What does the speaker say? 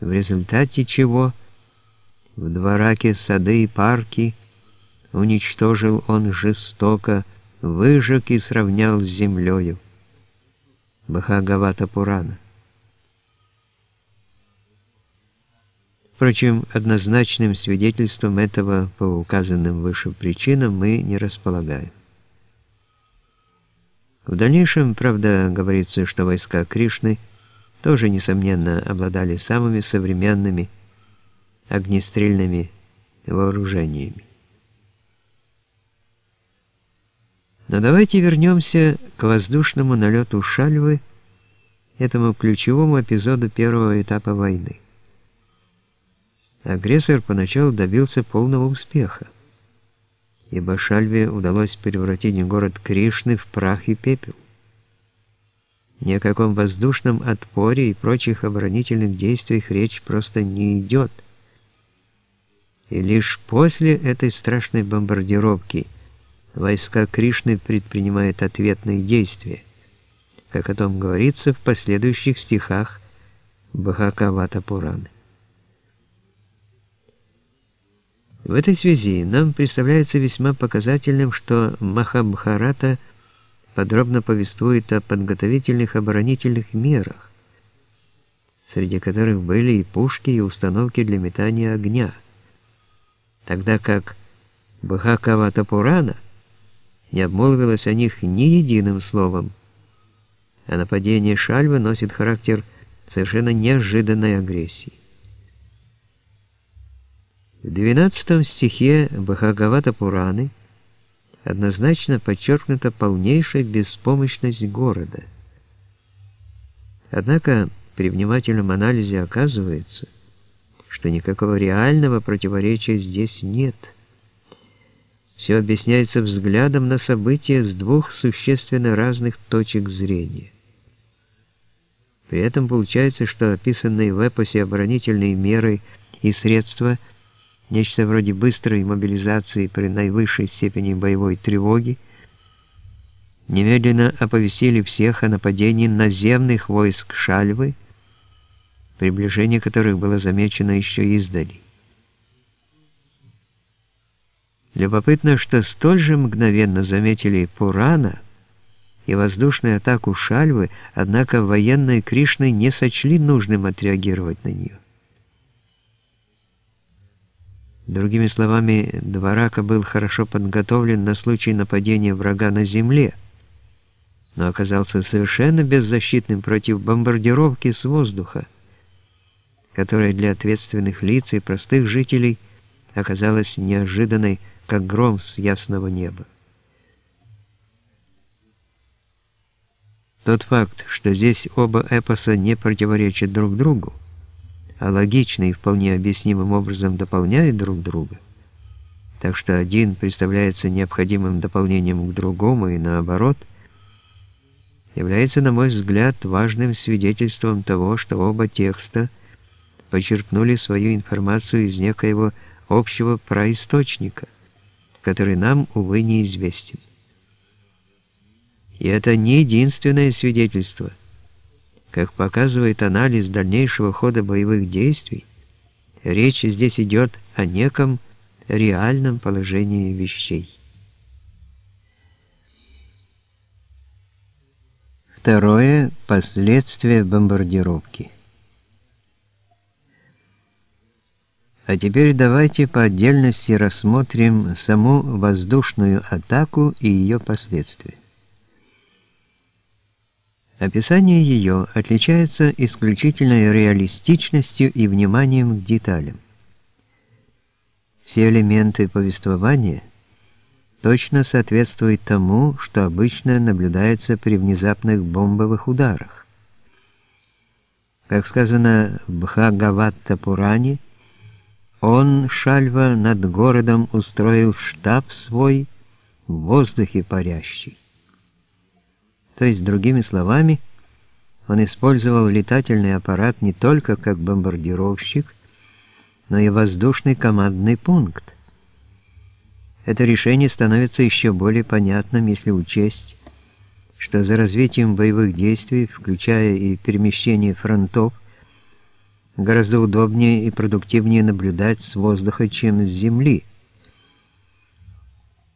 в результате чего в двораке сады и парки уничтожил он жестоко, выжег и сравнял с землею. Бхагавата Пурана. Впрочем, однозначным свидетельством этого по указанным выше причинам мы не располагаем. В дальнейшем, правда, говорится, что войска Кришны тоже, несомненно, обладали самыми современными огнестрельными вооружениями. Но давайте вернемся к воздушному налету Шальвы, этому ключевому эпизоду первого этапа войны. Агрессор поначалу добился полного успеха, ибо Шальве удалось превратить город Кришны в прах и пепел. Ни о каком воздушном отпоре и прочих оборонительных действиях речь просто не идет. И лишь после этой страшной бомбардировки войска Кришны предпринимают ответные действия, как о том говорится в последующих стихах Бхакавата Пураны. В этой связи нам представляется весьма показательным, что Махабхарата подробно повествует о подготовительных оборонительных мерах, среди которых были и пушки, и установки для метания огня, тогда как Бхакавата Пурана не обмолвилась о них ни единым словом, а нападение Шальвы носит характер совершенно неожиданной агрессии. В 12 стихе Бхагавата Пураны однозначно подчеркнута полнейшая беспомощность города. Однако при внимательном анализе оказывается, что никакого реального противоречия здесь нет. Все объясняется взглядом на события с двух существенно разных точек зрения. При этом получается, что описанные в эпосе оборонительные меры и средства – нечто вроде быстрой мобилизации при наивысшей степени боевой тревоги, немедленно оповестили всех о нападении наземных войск Шальвы, приближение которых было замечено еще издали. Любопытно, что столь же мгновенно заметили Пурана и воздушную атаку Шальвы, однако военные Кришны не сочли нужным отреагировать на нее. Другими словами, Дварака был хорошо подготовлен на случай нападения врага на земле, но оказался совершенно беззащитным против бомбардировки с воздуха, которая для ответственных лиц и простых жителей оказалась неожиданной, как гром с ясного неба. Тот факт, что здесь оба эпоса не противоречат друг другу, а логично и вполне объяснимым образом дополняют друг друга, так что один представляется необходимым дополнением к другому и наоборот, является, на мой взгляд, важным свидетельством того, что оба текста почерпнули свою информацию из некоего общего праисточника, который нам, увы, неизвестен. И это не единственное свидетельство – как показывает анализ дальнейшего хода боевых действий, речь здесь идет о неком реальном положении вещей. Второе – последствия бомбардировки. А теперь давайте по отдельности рассмотрим саму воздушную атаку и ее последствия. Описание ее отличается исключительной реалистичностью и вниманием к деталям. Все элементы повествования точно соответствуют тому, что обычно наблюдается при внезапных бомбовых ударах. Как сказано в Бхагаватта Пуране, он, Шальва, над городом устроил штаб свой в воздухе парящий. То есть, другими словами, он использовал летательный аппарат не только как бомбардировщик, но и воздушный командный пункт. Это решение становится еще более понятным, если учесть, что за развитием боевых действий, включая и перемещение фронтов, гораздо удобнее и продуктивнее наблюдать с воздуха, чем с земли –